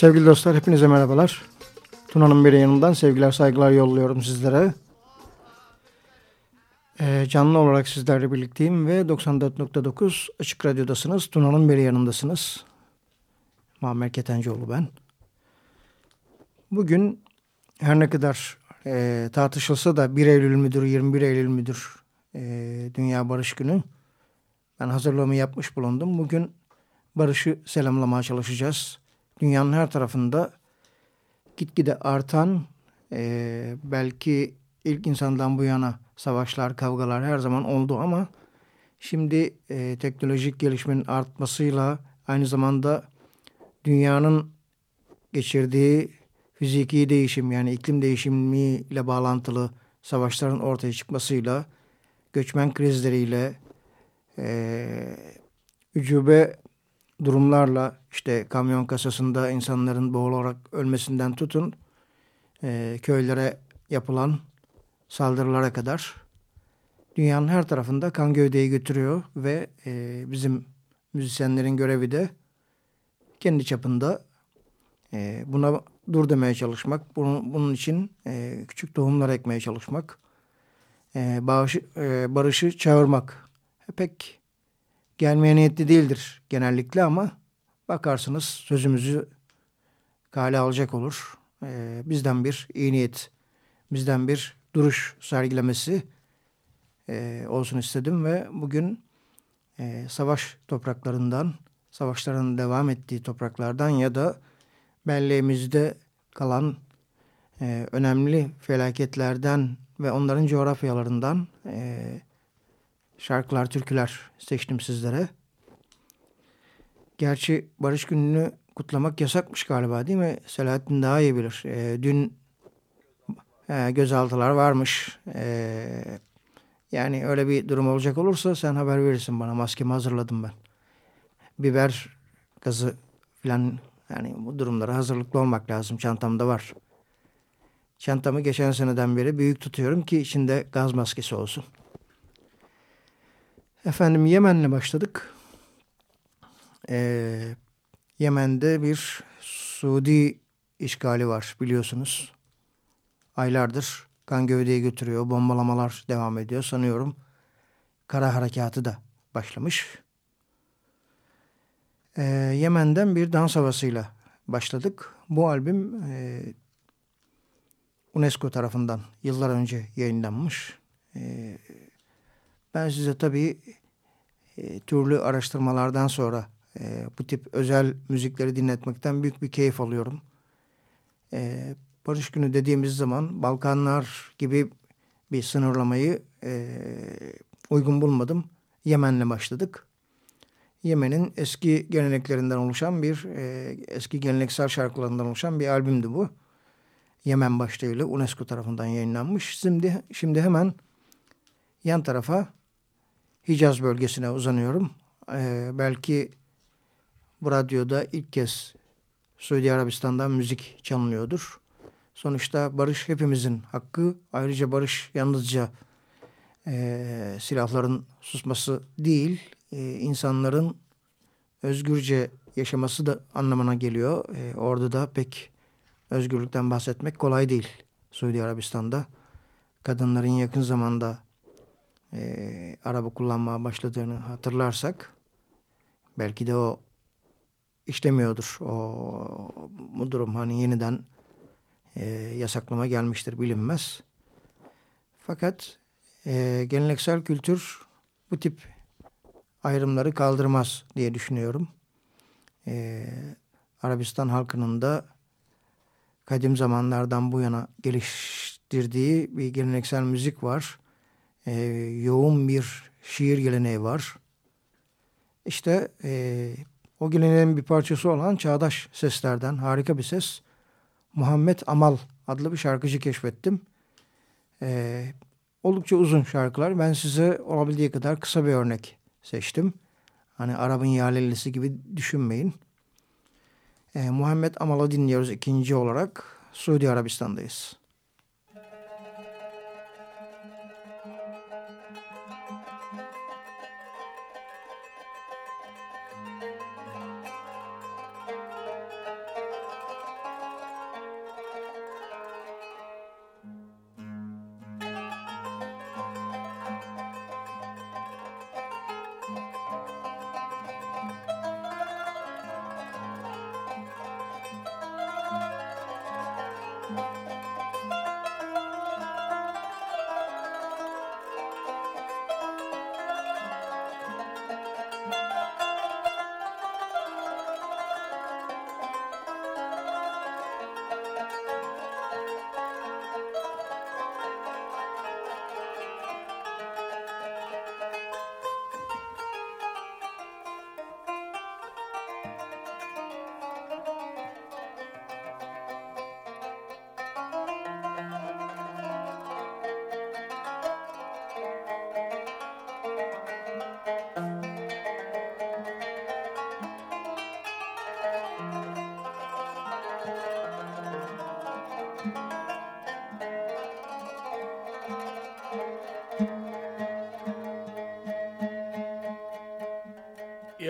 Sevgili dostlar hepinize merhabalar. Tuna'nın bir yanından sevgiler saygılar yolluyorum sizlere. Ee, canlı olarak sizlerle birlikteyim ve 94.9 Açık Radyo'dasınız. Tuna'nın bir yanındasınız. Muammer Ketencoğlu ben. Bugün her ne kadar e, tartışılsa da 1 Eylül müdür 21 Eylül müdür e, Dünya Barış Günü. Ben hazırlığımı yapmış bulundum. Bugün barışı selamlamaya çalışacağız dünyanın her tarafında gitgide artan e, belki ilk insandan bu yana savaşlar, kavgalar her zaman oldu ama şimdi e, teknolojik gelişmenin artmasıyla aynı zamanda dünyanın geçirdiği fiziki değişim yani iklim değişimiyle bağlantılı savaşların ortaya çıkmasıyla göçmen krizleriyle e, ücube durumlarla işte kamyon kasasında insanların boğularak ölmesinden tutun e, köylere yapılan saldırılara kadar dünyanın her tarafında kan gövdeyi götürüyor ve e, bizim müzisyenlerin görevi de kendi çapında e, buna dur demeye çalışmak, bunun, bunun için e, küçük tohumlar ekmeye çalışmak, e, bağışı, e, barışı çağırmak. Pek gelmeye niyetli değildir genellikle ama bakarsınız sözümüzü kale alacak olur. Ee, bizden bir iyi niyet, bizden bir duruş sergilemesi e, olsun istedim ve bugün e, savaş topraklarından, savaşların devam ettiği topraklardan ya da belleğimizde kalan e, önemli felaketlerden ve onların coğrafyalarından e, şarkılar, türküler seçtim sizlere. Gerçi Barış Günü'nü kutlamak yasakmış galiba değil mi? Selahattin daha iyi bilir. E, dün e, gözaltılar varmış. E, yani öyle bir durum olacak olursa sen haber verirsin bana. Maskemi hazırladım ben. Biber gazı falan yani bu durumlara hazırlıklı olmak lazım. Çantamda var. Çantamı geçen seneden beri büyük tutuyorum ki içinde gaz maskesi olsun. Efendim Yemen'le başladık. Ee, Yemen'de bir Suudi işgali var biliyorsunuz. Aylardır kan gövdeyi götürüyor. Bombalamalar devam ediyor sanıyorum. Kara harekatı da başlamış. Ee, Yemen'den bir dans havasıyla başladık. Bu albüm e, UNESCO tarafından yıllar önce yayınlanmış. E, ben size tabii e, türlü araştırmalardan sonra e, bu tip özel müzikleri dinletmekten büyük bir keyif alıyorum. E, Barış Günü dediğimiz zaman Balkanlar gibi bir sınırlamayı e, uygun bulmadım. Yemen'le başladık. Yemen'in eski geleneklerinden oluşan bir, e, eski geleneksel şarkılarından oluşan bir albümdü bu. Yemen başlığıyla UNESCO tarafından yayınlanmış. Şimdi, şimdi hemen yan tarafa Hicaz bölgesine uzanıyorum. Ee, belki bu radyoda ilk kez Suudi Arabistan'dan müzik çalınıyordur. Sonuçta barış hepimizin hakkı. Ayrıca barış yalnızca e, silahların susması değil, e, insanların özgürce yaşaması da anlamına geliyor. E, orada da pek özgürlükten bahsetmek kolay değil Suudi Arabistan'da. Kadınların yakın zamanda e, araba kullanmaya başladığını hatırlarsak belki de o işlemiyordur. O bu durum hani yeniden e, yasaklama gelmiştir bilinmez. Fakat e, geleneksel kültür bu tip ayrımları kaldırmaz diye düşünüyorum. E, Arabistan halkının da kadim zamanlardan bu yana geliştirdiği bir geleneksel müzik var. E, yoğun bir şiir geleneği var. İşte e, o geleneğin bir parçası olan çağdaş seslerden harika bir ses. Muhammed Amal adlı bir şarkıcı keşfettim. E, oldukça uzun şarkılar. Ben size olabildiği kadar kısa bir örnek seçtim. Hani Arap'ın Yalelisi gibi düşünmeyin. E, Muhammed Amal'ı dinliyoruz ikinci olarak. Suudi Arabistan'dayız.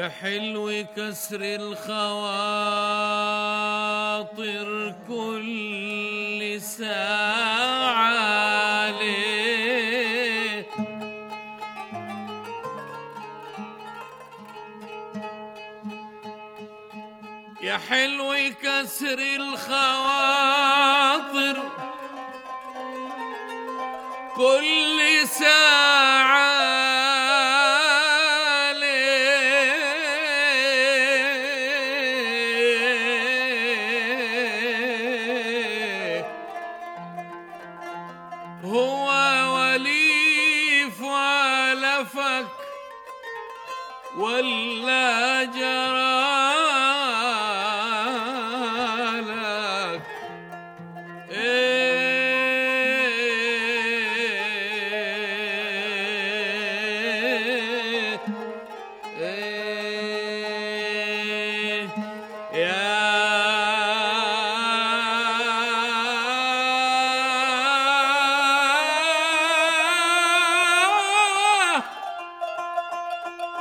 يا حلو كسر الخواطر كل ساعة يا حلو كسر الخواطر كل ساعة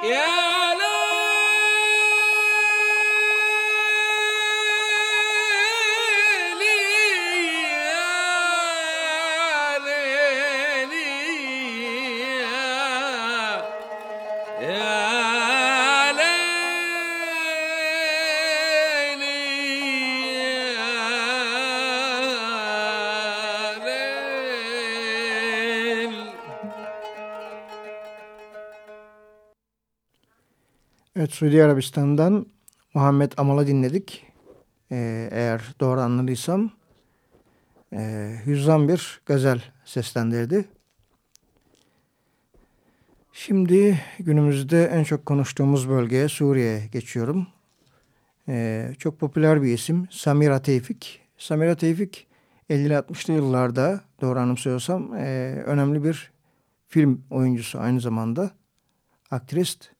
Yeah! Evet Suudi Arabistan'dan Muhammed Amal'ı dinledik. Ee, eğer doğru anladıysam e, hüzzam bir gazel seslendirdi. Şimdi günümüzde en çok konuştuğumuz bölgeye Suriye'ye geçiyorum. Ee, çok popüler bir isim Samira Tevfik. Samira Tevfik 50-60'lı yıllarda doğru anımsıyorsam e, önemli bir film oyuncusu aynı zamanda aktrist.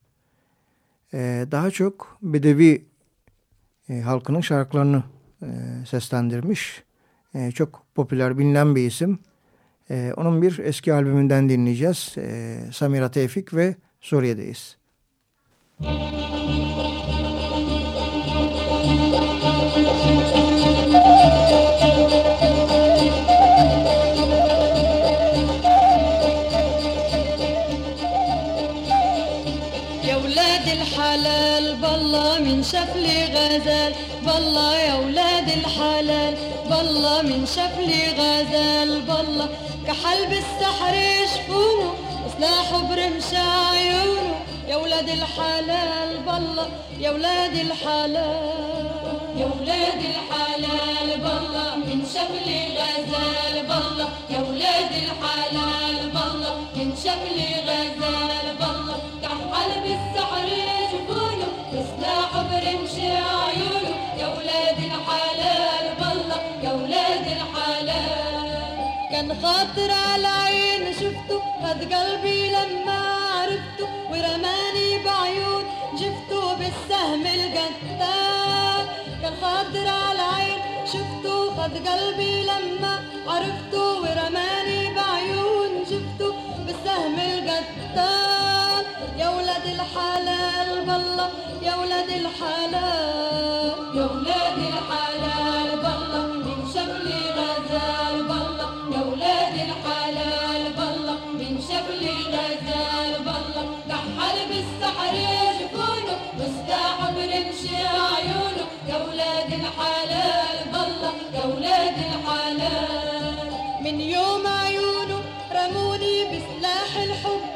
Ee, daha çok Bedevi e, halkının şarkılarını e, seslendirmiş. E, çok popüler, bilinen bir isim. E, onun bir eski albümünden dinleyeceğiz. E, Samira Tevfik ve Suriye'deyiz. يا شفلي غزال. بالله يا ولاد الحلال. بالله من شفلي غزال. بالله كحل بالسحر يشفونه. وسلاحه برمش عيونه. يا ولاد الحلال. بالله يا ولاد الحلال. يا ولاد الحلال. بالله من شكلي غزال. بالله يا ولاد الحلال. بالله من غزال خاطر على عين شفته خد قلبي لما عرفته ورماني بعيون جفته بالسهم القتال كان خاطر على عين شفته خد قلبي لما عرفته ورماني بعيون جفته بالسهم القتال يا ولاد الحلال بالله يا ولاد الحلال يا ولاد الحلال بالله. الحلال بالله يا ولاد الحلال. من يوم عيونه رموني بسلاح الحب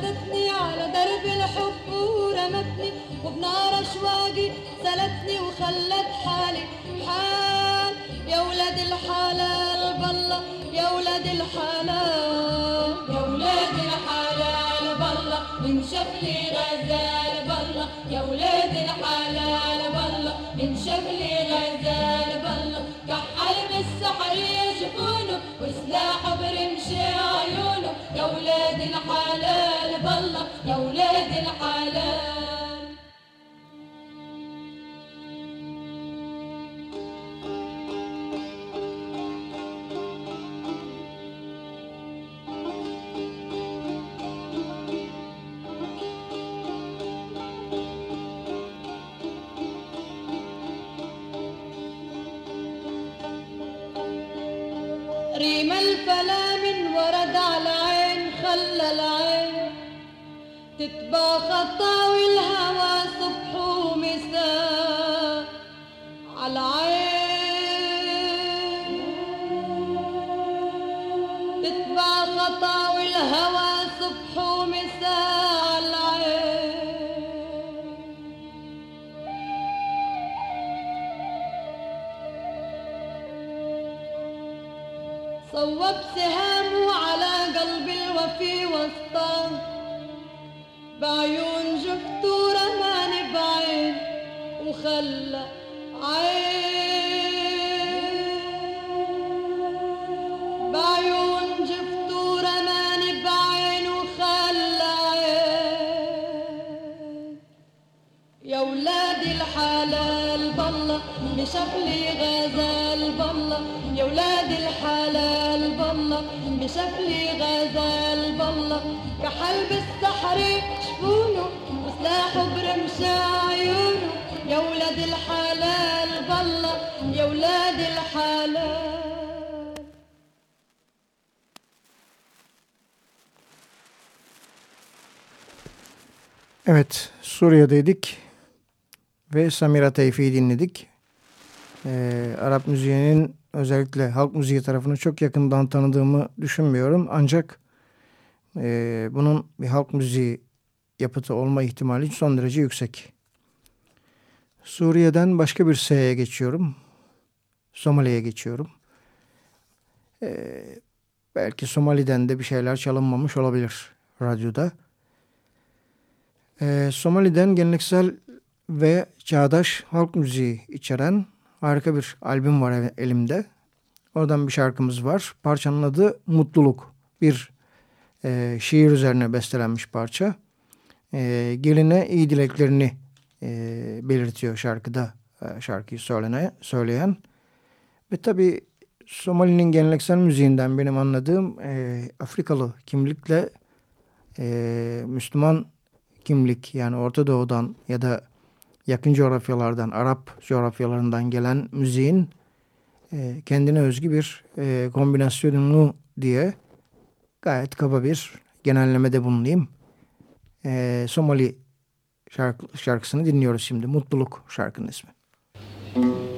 خدتني على درب الحب ورمتني وبنار اشواقي سلتني وخلت حالي حال يا ولاد الحلال بالله يا ولاد الحلال. يا ولاد الحلال بالله من شكلي غزال بالله. يا ولاد الحلال بالله من شكلي غزال بالله. كحل بالسحر جفونه وسلاح برمش عيونه. يا ولاد الحلال. ولاد تتبع خطاوي الهوى صبح ومساء على عين. تتبع خطاوي الهوى صبح ومساء على عين. صوب سهامه على قلب الوفي وسطاه بعيون جفته رماني بعين وخلى عين بالله بشكلي غزال بالله يا ولاد الحلال بالله بشكلي غزال بالله كحلب السحر شفونه وسلاحه برمش عيونه. يا ولاد الحلال بالله يا ولاد الحلال. Evet Suriye'deydik ve Samira Teyfi'yi dinledik. Ee, Arap müziğinin özellikle halk müziği tarafını çok yakından tanıdığımı düşünmüyorum. Ancak e, bunun bir halk müziği yapıtı olma ihtimali son derece yüksek. Suriye'den başka bir S'ye geçiyorum. Somali'ye geçiyorum. Ee, belki Somali'den de bir şeyler çalınmamış olabilir radyoda. Ee, Somali'den geleneksel ve çağdaş halk müziği içeren harika bir albüm var elimde. Oradan bir şarkımız var. Parçanın adı Mutluluk. Bir e, şiir üzerine bestelenmiş parça. E, geline iyi dileklerini e, belirtiyor şarkıda e, şarkıyı söylene, söyleyen. Ve tabii Somali'nin geleneksel müziğinden benim anladığım e, Afrikalı kimlikle e, Müslüman kimlik yani Orta Doğu'dan ya da yakın coğrafyalardan, Arap coğrafyalarından gelen müziğin e, kendine özgü bir e, kombinasyonunu diye gayet kaba bir genellemede bulunayım. E, Somali şarkı, şarkısını dinliyoruz şimdi. Mutluluk şarkının ismi. Müzik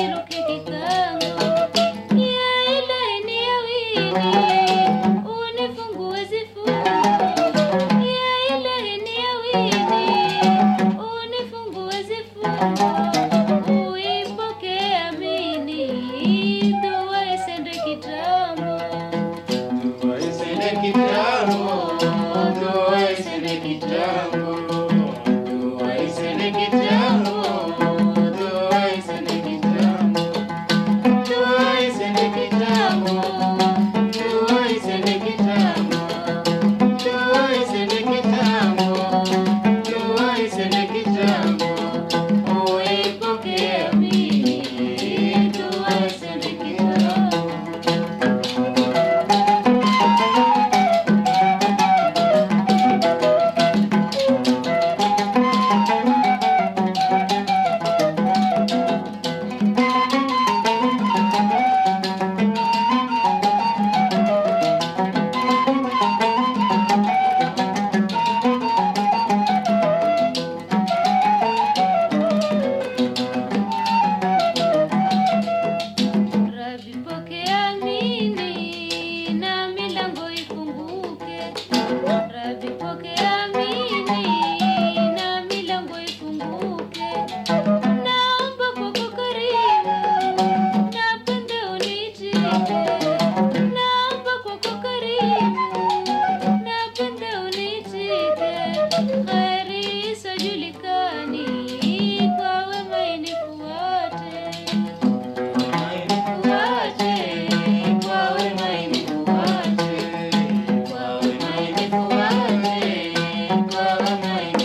quiero que Illinois.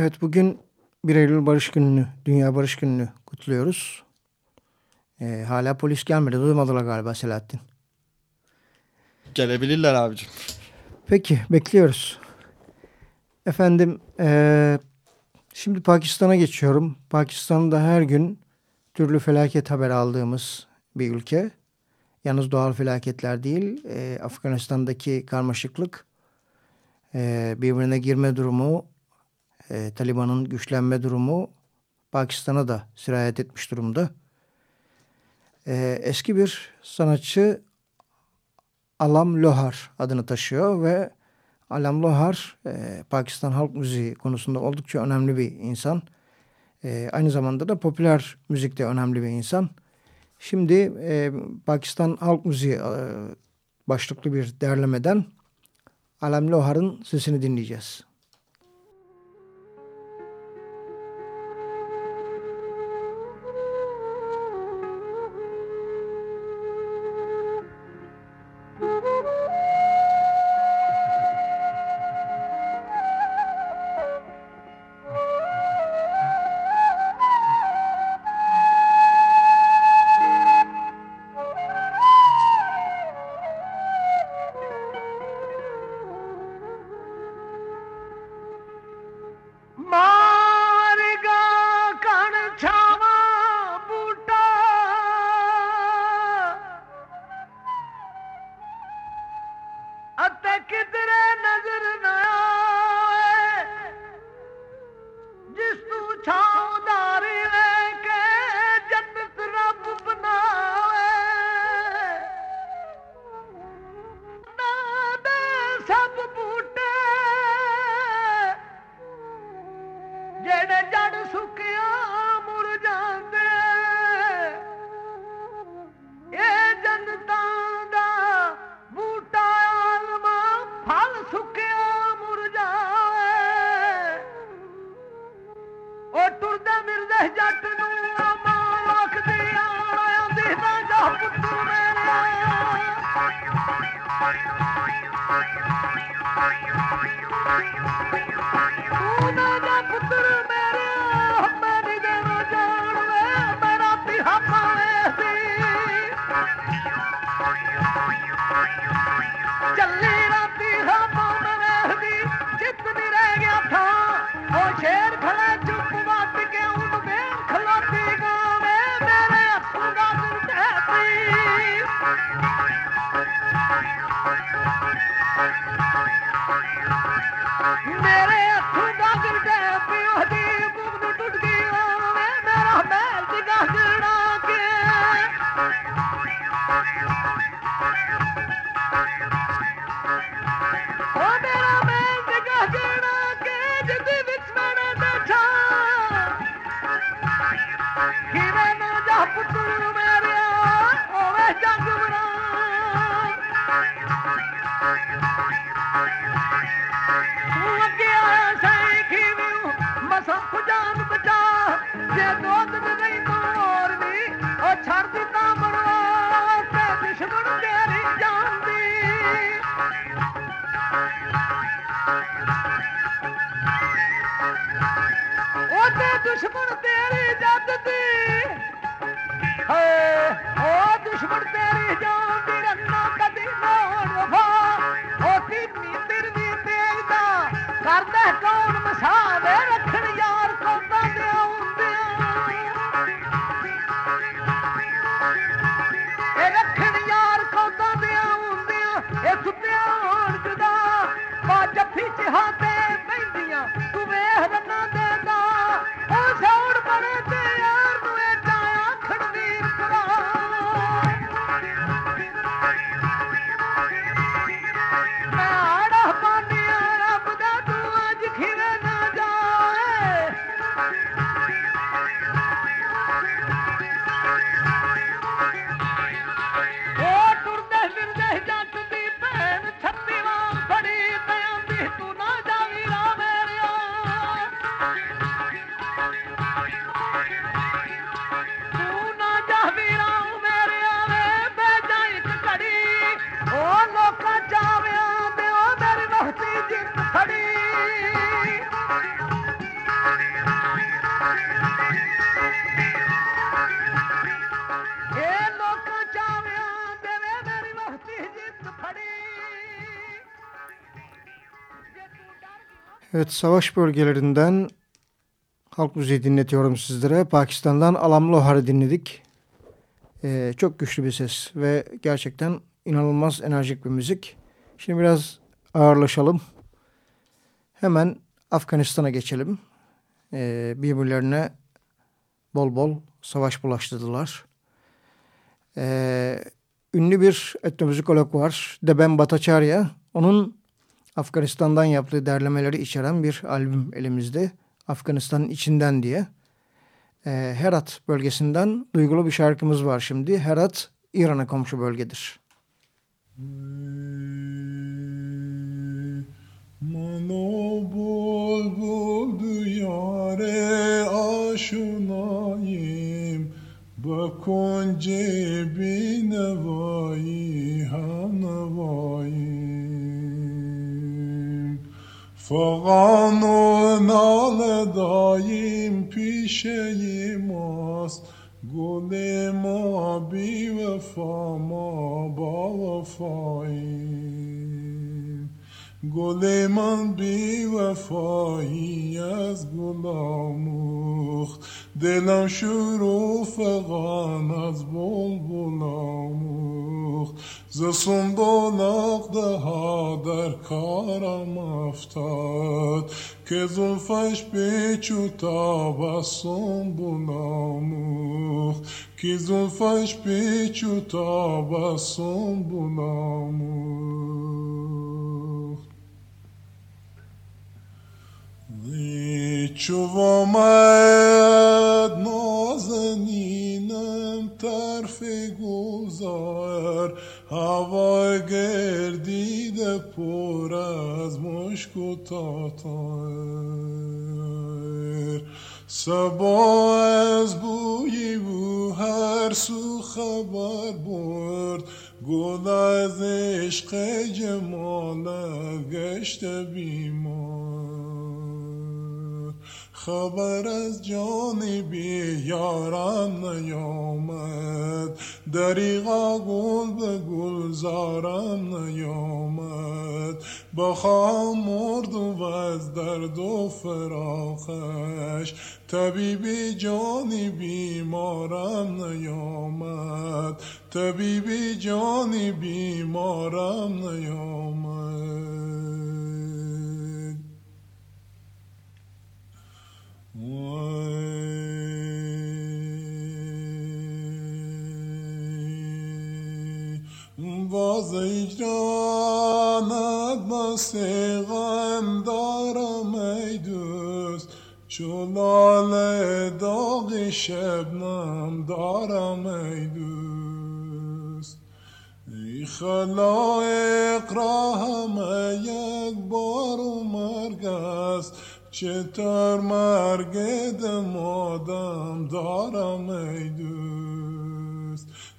Evet bugün 1 Eylül Barış Günü'nü, Dünya Barış Günü'nü kutluyoruz. Ee, hala polis gelmedi. Duymadılar galiba Selahattin. Gelebilirler abicim. Peki bekliyoruz. Efendim ee, şimdi Pakistan'a geçiyorum. Pakistan'da her gün türlü felaket haber aldığımız bir ülke. Yalnız doğal felaketler değil. E, Afganistan'daki karmaşıklık, e, birbirine girme durumu, e, Taliban'ın güçlenme durumu Pakistan'a da sirayet etmiş durumda. E, eski bir sanatçı Alam Lohar adını taşıyor ve Alam Lohar e, Pakistan halk müziği konusunda oldukça önemli bir insan. E, aynı zamanda da popüler müzikte önemli bir insan. Şimdi e, Pakistan halk müziği e, başlıklı bir derlemeden Alam Lohar'ın sesini dinleyeceğiz. ओ दुश्मन तेरी जद Evet savaş bölgelerinden halk müziği dinletiyorum sizlere. Pakistan'dan Alam Lohar'ı dinledik. Ee, çok güçlü bir ses ve gerçekten inanılmaz enerjik bir müzik. Şimdi biraz ağırlaşalım. Hemen Afganistan'a geçelim. Ee, birbirlerine bol bol savaş bulaştırdılar. Ee, ünlü bir etnomüzikolog var. Deben Bhattacharya. Onun Afganistan'dan yaptığı derlemeleri içeren bir albüm elimizde. Afganistan'ın içinden diye. Ee, Herat bölgesinden duygulu bir şarkımız var şimdi. Herat İran'a komşu bölgedir. Mano bul bul diyare aşunayim Bakunce binevai hanavayim فغان و نال دایم پیشه ماست. گل ما بی وفا ما با وفاییم. گل من بی وفایی از گلاموخت دلم شروع فغان از بلبل آموخت ز سنبلاق ها در کارم افتاد. که زلفش پیچو تاب از سنبل آموخت که زلفش پیچو تاب از سنبل آموخت چو آمد نازنینم طرف گذار هوا گردیده پر از مشک و تاتار سبا از بوی بو هر سو خبر برد گل از عشق جمالت گشت بیمار خبر از جانبی یارم نیامد. دریغا گل به گلزارم نیامد. بخوام مرد و از درد و فراخش. طبیبی جانی بیمارم نیامد. طبیبی جانی بیمارم نیامد. باز اجرانت بس غم دارم ای دوست. چون لال داغ شبنم دارم ای دوست. ای خلایق را همه یک بار و مرگ است. چطور مرگ دمادم دارم ای دوست.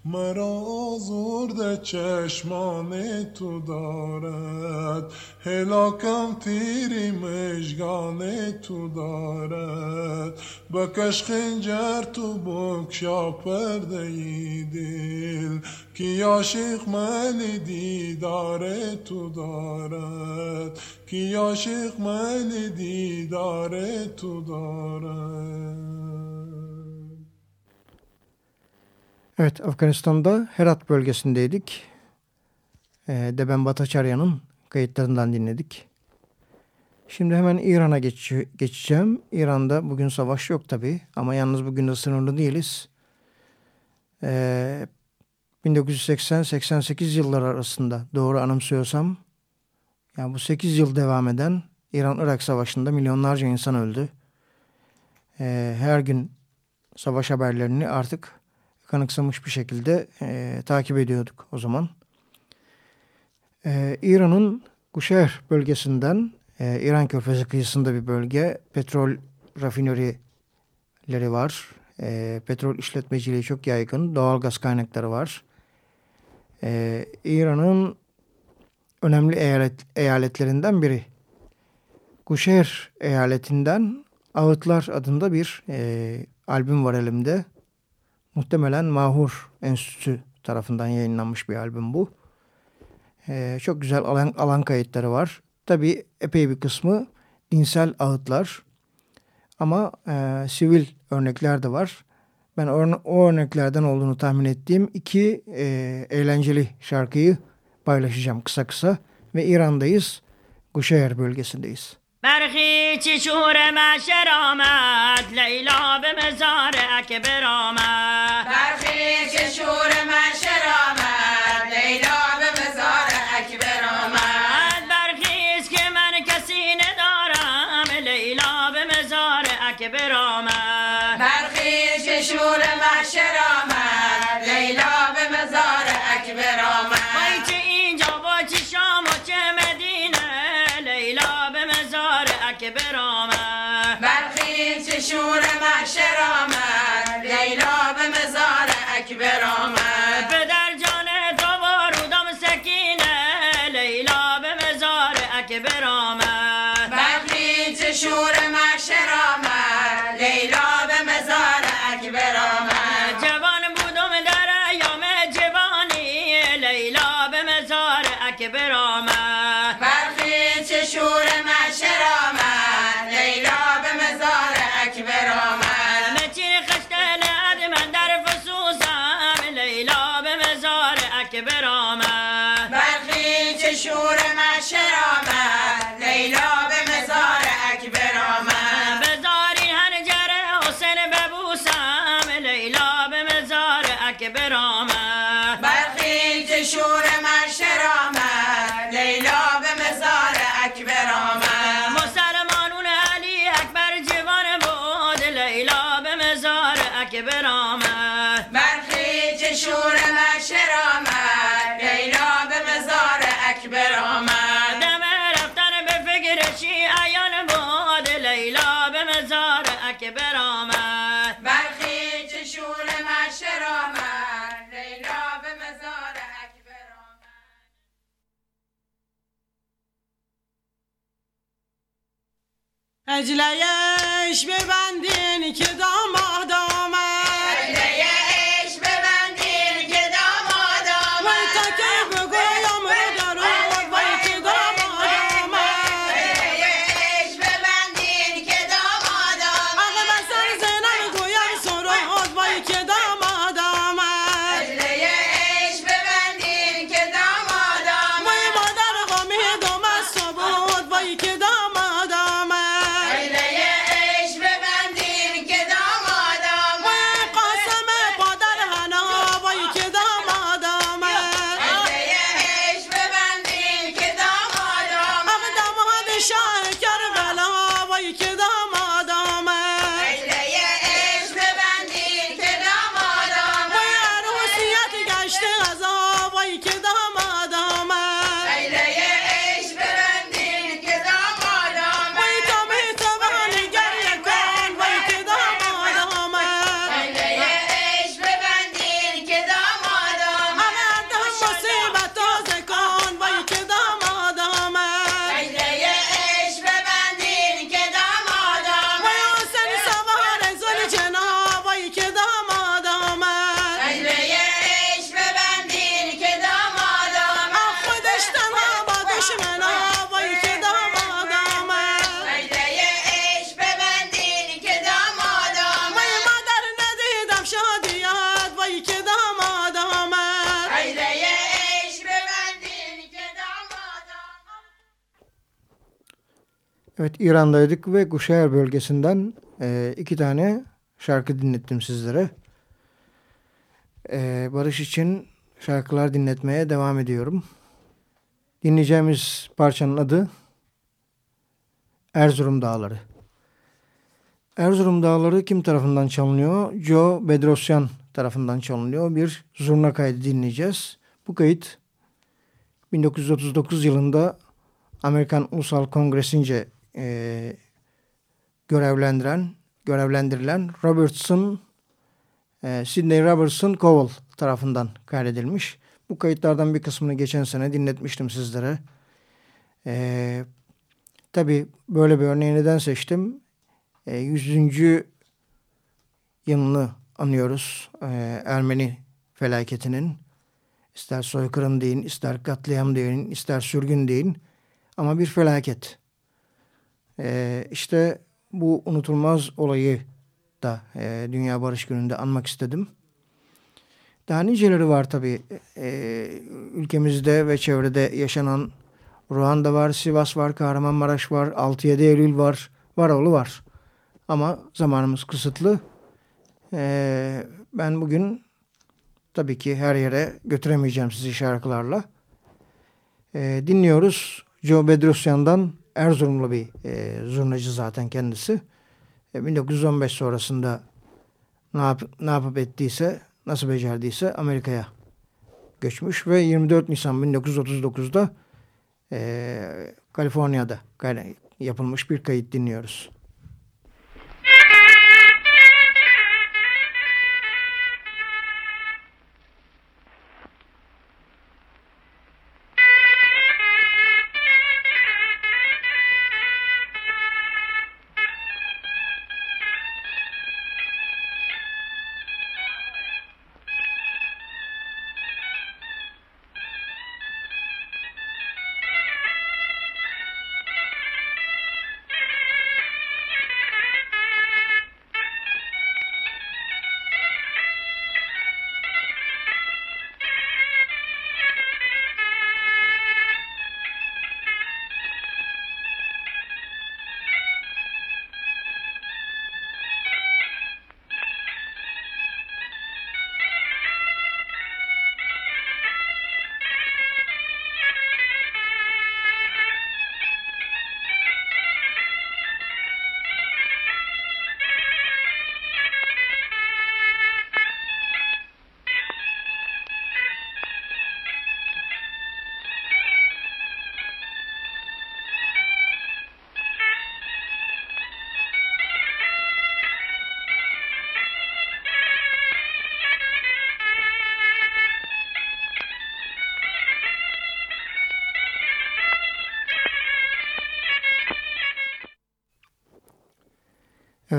مرا آزرده چشمان تو دارد. هلاکم تیری مشگان تو دارد. بکش خنجر تو بکشا پرده ای دل. کی عاشق ملی دیدار تو دارد. کی عاشق ملی دیدار تو دارد. Evet Afganistan'da Herat bölgesindeydik. Ee, Deben Bhattacharya'nın kayıtlarından dinledik. Şimdi hemen İran'a geç, geçeceğim. İran'da bugün savaş yok tabi ama yalnız bugün de sınırlı değiliz. Ee, 1980-88 yıllar arasında doğru anımsıyorsam yani bu 8 yıl devam eden İran-Irak savaşında milyonlarca insan öldü. Ee, her gün savaş haberlerini artık kanıksamış bir şekilde e, takip ediyorduk o zaman. E, İran'ın Kuşehir bölgesinden e, İran Körfezi kıyısında bir bölge petrol rafinerileri var. E, petrol işletmeciliği çok yaygın. Doğal gaz kaynakları var. E, İran'ın önemli eyalet, eyaletlerinden biri. Kuşehir eyaletinden Ağıtlar adında bir e, albüm var elimde. Muhtemelen Mahur Enstitüsü tarafından yayınlanmış bir albüm bu. Ee, çok güzel alan, alan kayıtları var. Tabi epey bir kısmı dinsel ağıtlar ama e, sivil örnekler de var. Ben o, örneklerden olduğunu tahmin ettiğim iki e, eğlenceli şarkıyı paylaşacağım kısa kısa. Ve İran'dayız, Guşehir bölgesindeyiz. برخی چی شور محشر آمد لیلا به مزار اکبر آمد. برخی چه شور محشر مزار اکبر آمد. برخی چه شور محشر آمد. لیلا به مزار اکبر آمد. همه چی خشتل من در فسوسم. لیلا به مزار اکبر آمد. برخی چه شور محشر اجلیش ببندین که داماد Evet İran'daydık ve Guşehir bölgesinden e, iki tane şarkı dinlettim sizlere. E, Barış için şarkılar dinletmeye devam ediyorum. Dinleyeceğimiz parçanın adı Erzurum Dağları. Erzurum Dağları kim tarafından çalınıyor? Joe Bedrosyan tarafından çalınıyor. Bir zurna kaydı dinleyeceğiz. Bu kayıt 1939 yılında Amerikan Ulusal Kongresi'nce e, görevlendiren, görevlendirilen Robertson, e, Sidney Robertson Cowell tarafından kaydedilmiş. Bu kayıtlardan bir kısmını geçen sene dinletmiştim sizlere. E, Tabi böyle bir örneği neden seçtim? E, 100. yılını anıyoruz e, Ermeni felaketinin. İster soykırım deyin, ister katliam deyin, ister sürgün deyin. Ama bir felaket. E, işte bu unutulmaz olayı da e, Dünya Barış Günü'nde anmak istedim. Daha niceleri var tabii. E, ülkemizde ve çevrede yaşanan Ruanda var, Sivas var, Kahramanmaraş var, 6-7 Eylül var, Varoğlu var. Ama zamanımız kısıtlı. E, ben bugün tabii ki her yere götüremeyeceğim sizi şarkılarla. E, dinliyoruz Joe Bedrosyan'dan Erzurumlu bir e, zurnacı zaten kendisi. E, 1915 sonrasında ne, yap, ne yapıp ettiyse, nasıl becerdiyse Amerika'ya göçmüş ve 24 Nisan 1939'da e, Kaliforniya'da yapılmış bir kayıt dinliyoruz.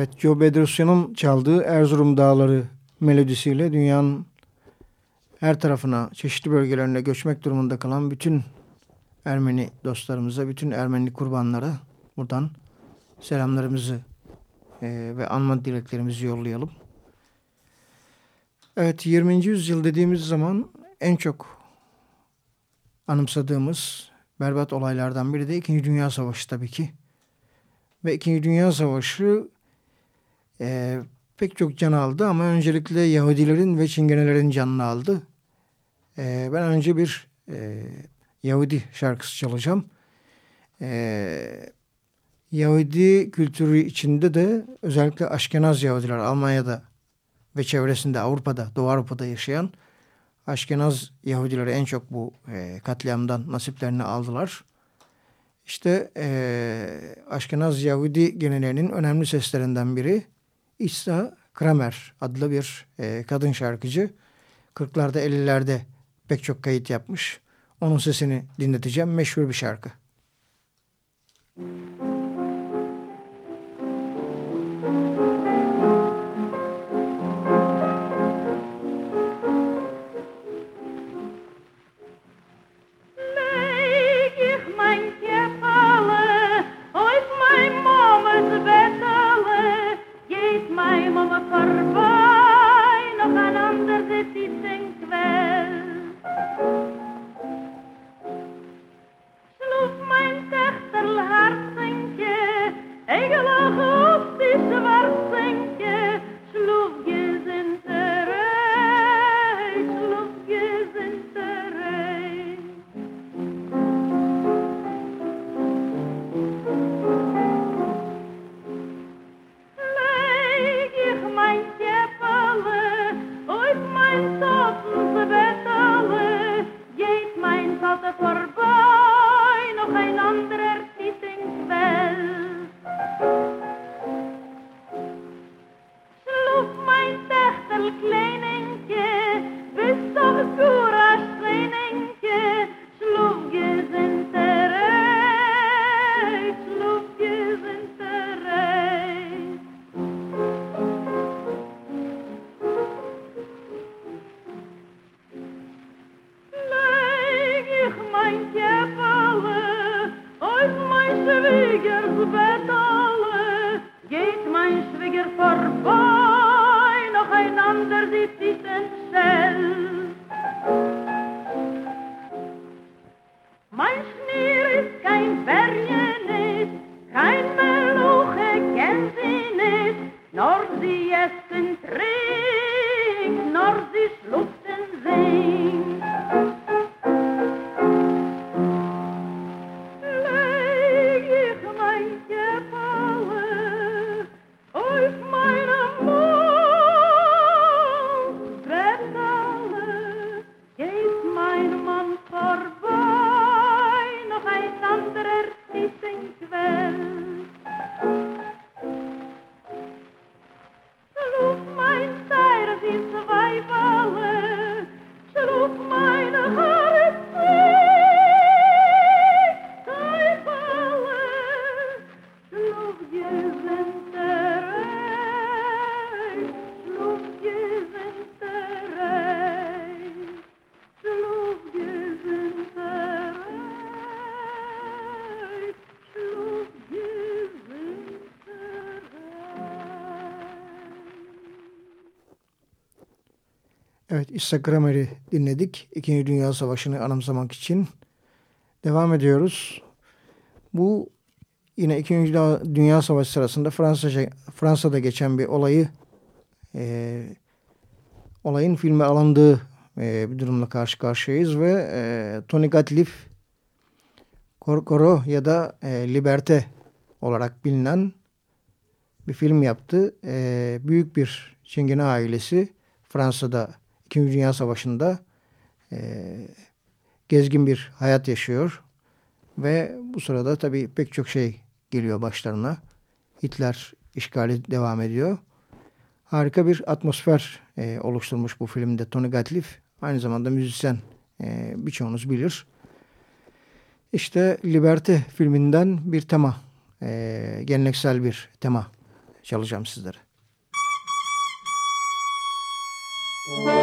Evet, Joe Bedrosyan'ın çaldığı Erzurum Dağları melodisiyle dünyanın her tarafına, çeşitli bölgelerine göçmek durumunda kalan bütün Ermeni dostlarımıza, bütün Ermeni kurbanlara buradan selamlarımızı e, ve anma dileklerimizi yollayalım. Evet, 20. yüzyıl dediğimiz zaman en çok anımsadığımız berbat olaylardan biri de İkinci Dünya Savaşı tabii ki. Ve İkinci Dünya Savaşı e, pek çok can aldı ama öncelikle Yahudilerin ve Çingenelerin canını aldı. E, ben önce bir e, Yahudi şarkısı çalacağım. E, Yahudi kültürü içinde de özellikle Aşkenaz Yahudiler Almanya'da ve çevresinde Avrupa'da, Doğu Avrupa'da yaşayan Aşkenaz Yahudileri en çok bu e, katliamdan nasiplerini aldılar. İşte e, Aşkenaz Yahudi geleneğinin önemli seslerinden biri İsa Kramer adlı bir e, kadın şarkıcı. 40'larda 50'lerde pek çok kayıt yapmış. Onun sesini dinleteceğim. Meşhur bir şarkı. Leeg carpa İssa dinledik. İkinci Dünya Savaşı'nı anımsamak için. Devam ediyoruz. Bu yine İkinci Dünya- Dünya Savaşı sırasında Fransa, Fransa'da geçen bir olayı e, olayın filme alındığı e, bir durumla karşı karşıyayız ve e, Tony Gatliff Korkoro ya da e, Liberte olarak bilinen bir film yaptı. E, büyük bir Çingene ailesi Fransa'da İkinci Dünya Savaşı'nda e, gezgin bir hayat yaşıyor. Ve bu sırada tabii pek çok şey geliyor başlarına. Hitler işgali devam ediyor. Harika bir atmosfer e, oluşturmuş bu filmde Tony Gatliff. Aynı zamanda müzisyen e, birçoğunuz bilir. İşte Liberte filminden bir tema, e, geleneksel bir tema çalacağım sizlere. Un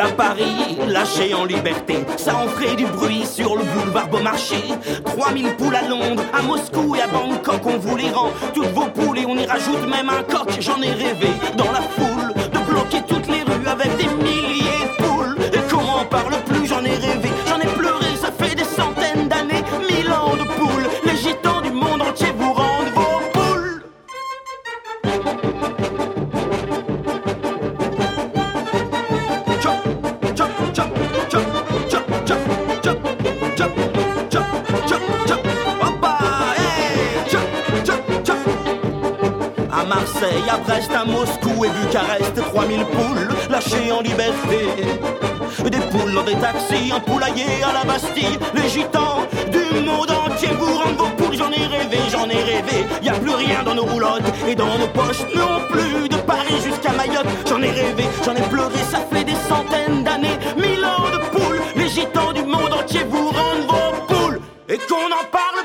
à Paris, lâchées en liberté. Ça en ferait du bruit sur le boulevard Beaumarchais. 3000 poules à Londres, à Moscou et à Bangkok, on vous les rend. Toutes vos poules et on y rajoute même un coq. J'en ai rêvé dans la foule de bloquer toutes les rues avec des milliers Marseille, à Moscou et Bucarest, 3000 poules lâchées en liberté. Des poules dans des taxis, un poulailler à la Bastille. Les gitans du monde entier vous rendent vos poules. J'en ai rêvé, j'en ai rêvé. Y a plus rien dans nos roulottes et dans nos poches non plus. De Paris jusqu'à Mayotte, j'en ai rêvé, j'en ai pleuré. Ça fait des centaines d'années, mille ans de poules. Les gitans du monde entier vous rendent vos poules et qu'on n'en parle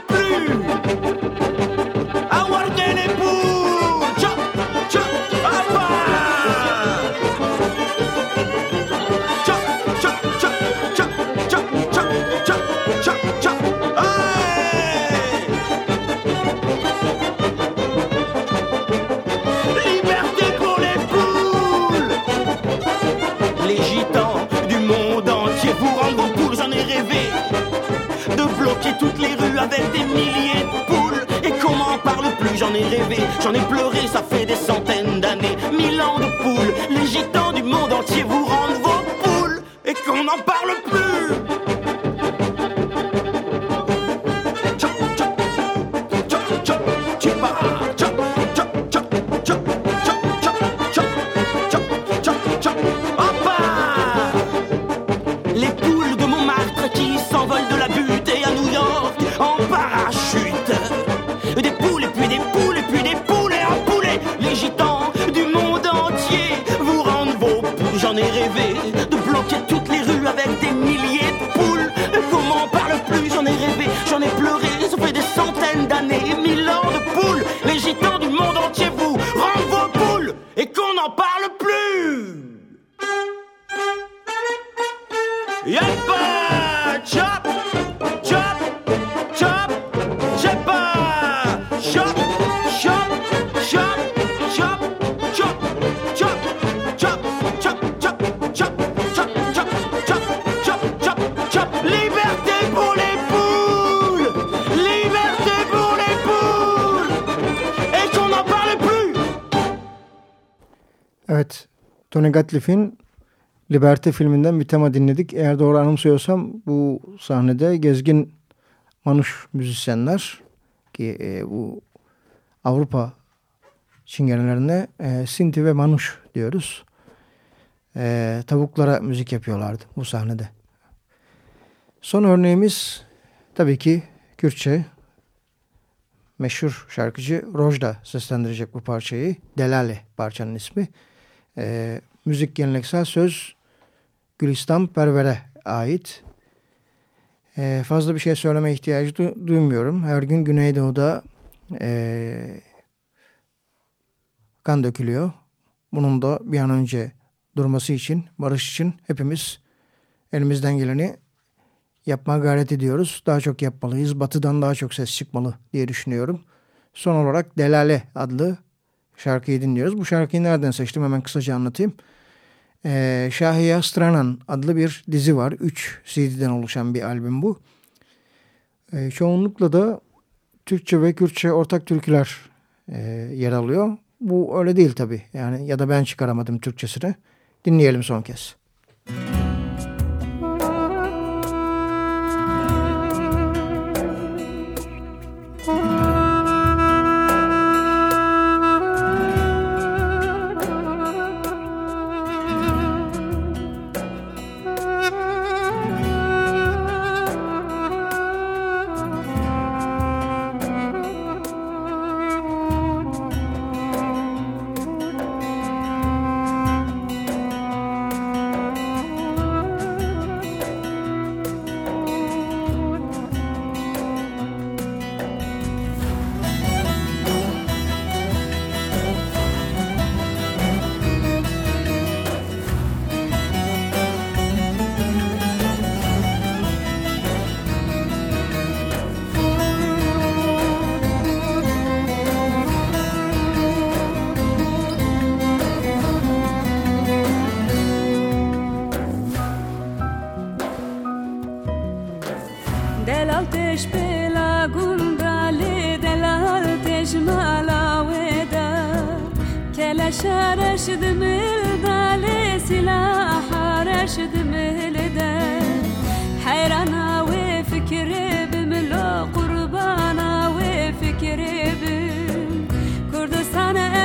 j'en ai pleuré, ça fait des centaines d'années. Mille ans de poules, Tony Gatliff'in Liberty filminden bir tema dinledik. Eğer doğru anımsıyorsam bu sahnede gezgin manuş müzisyenler ki e, bu Avrupa çingenelerine e, Sinti ve Manuş diyoruz. E, tavuklara müzik yapıyorlardı bu sahnede. Son örneğimiz tabii ki Kürtçe meşhur şarkıcı Rojda seslendirecek bu parçayı. Delale parçanın ismi. E, müzik geleneksel söz Gülistan Perver'e ait. E, fazla bir şey söyleme ihtiyacı du- duymuyorum. Her gün Güneydoğu'da e, kan dökülüyor. Bunun da bir an önce durması için, barış için hepimiz elimizden geleni yapmaya gayret ediyoruz. Daha çok yapmalıyız. Batıdan daha çok ses çıkmalı diye düşünüyorum. Son olarak Delale adlı şarkıyı dinliyoruz. Bu şarkıyı nereden seçtim hemen kısaca anlatayım. Ee, e, Şahiya Stranan adlı bir dizi var. 3 CD'den oluşan bir albüm bu. E, çoğunlukla da Türkçe ve Kürtçe ortak türküler e, yer alıyor. Bu öyle değil tabii. Yani ya da ben çıkaramadım Türkçesini. Dinleyelim son kez. Müzik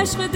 كردستان عشق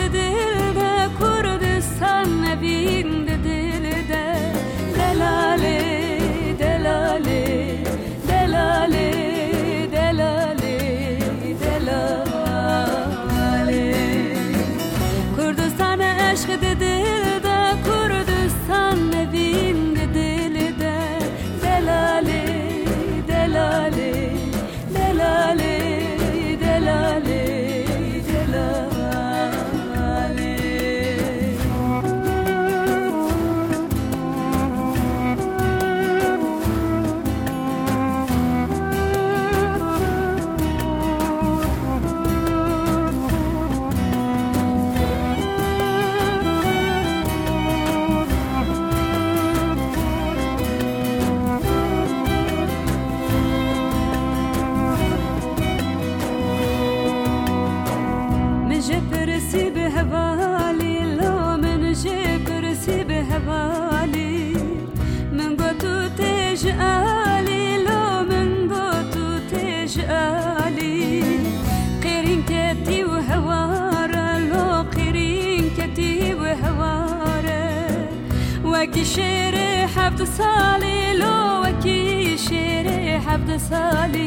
mesele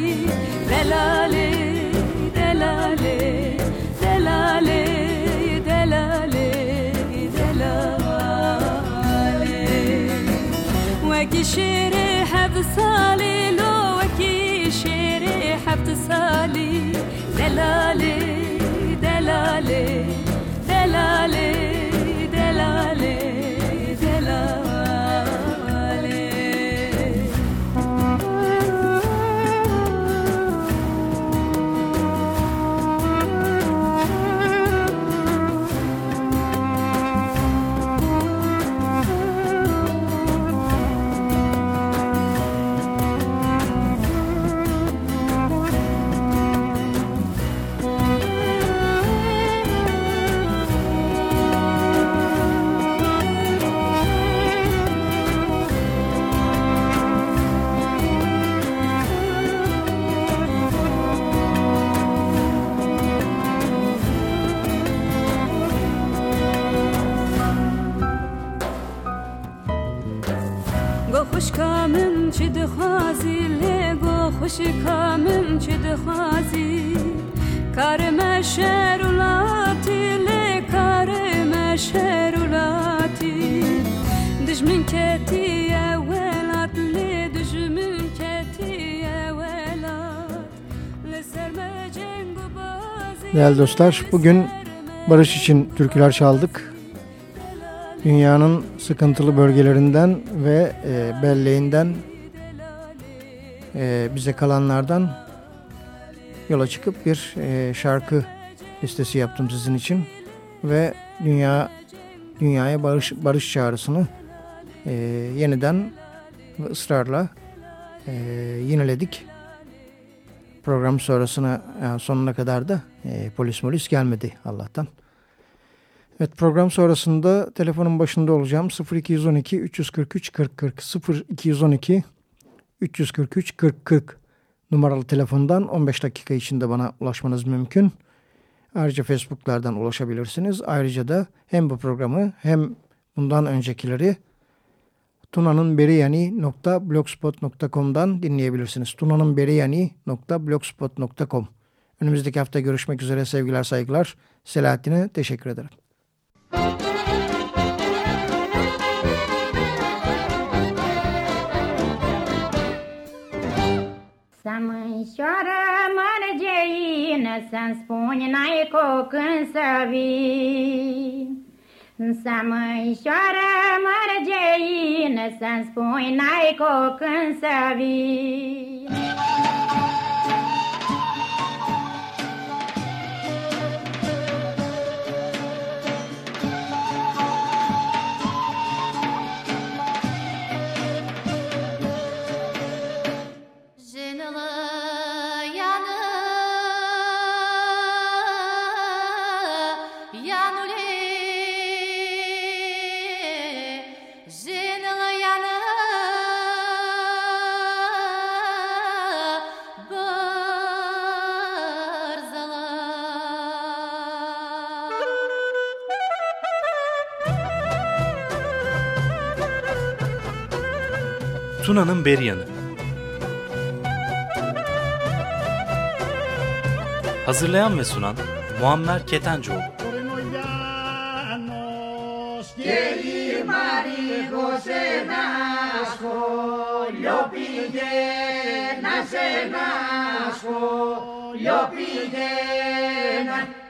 Değerli dostlar, bugün barış için türküler çaldık. Dünyanın sıkıntılı bölgelerinden ve e, belleğinden e, bize kalanlardan yola çıkıp bir e, şarkı listesi yaptım sizin için ve dünya dünyaya barış barış çağrısını e, yeniden ve ısrarla e, yineledik. Program sonrasına yani sonuna kadar da e, polis molis gelmedi Allah'tan. Evet program sonrasında telefonun başında olacağım 0212 343 40 40 0212 343 40 40 numaralı telefondan 15 dakika içinde bana ulaşmanız mümkün. Ayrıca Facebook'lardan ulaşabilirsiniz. Ayrıca da hem bu programı hem bundan öncekileri tunanınberiyani.blogspot.com'dan dinleyebilirsiniz. tunanınberiyani.blogspot.com Önümüzdeki hafta görüşmek üzere sevgiler saygılar. Selahattin'e teşekkür ederim. Mânșoară mărgeină, Să-mi spuni n-ai cu când să vii. Să mânșoară mărgeină, Să-mi spuni n-ai cu când să vii. Tuna'nın Beryanı Hazırlayan ve sunan Muammer Ketencoğlu Lo pide, nace, nasco, pide, nace.